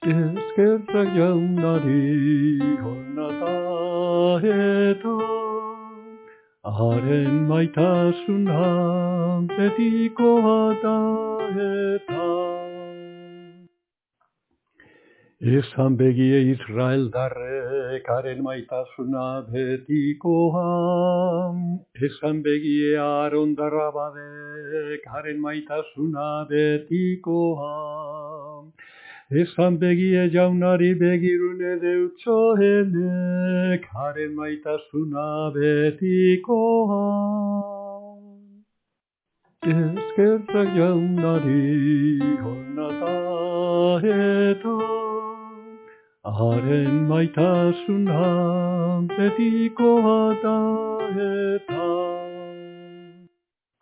Eskerrak jaunari hona da eta Haren maitasuna betikoa da eta Esan begie Israel darrek haren maitasuna betikoa Esan begie Aron darrabadek haren maitasuna betikoa Esan begie jaunari begirune deutsoenek haren maitasuna betikoa. Eskerrak jaunari hona da eta haren maitasuna betikoa da